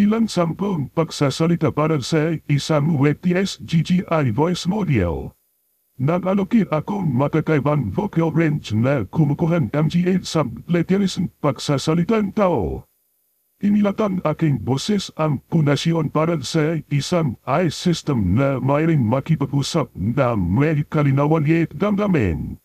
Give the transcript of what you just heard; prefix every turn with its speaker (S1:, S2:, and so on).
S1: bilang sampung pagsasalita para sa isang WebTS GGI voice model. Nag-alokit akong makakaibang vocal range na kumukuhan MG8 sa leteris pagsasalitang tao. Inilatang aking boses ang punasyon para sa isang eye system na mayroong makipag-usap na may kalinawan at damdamin.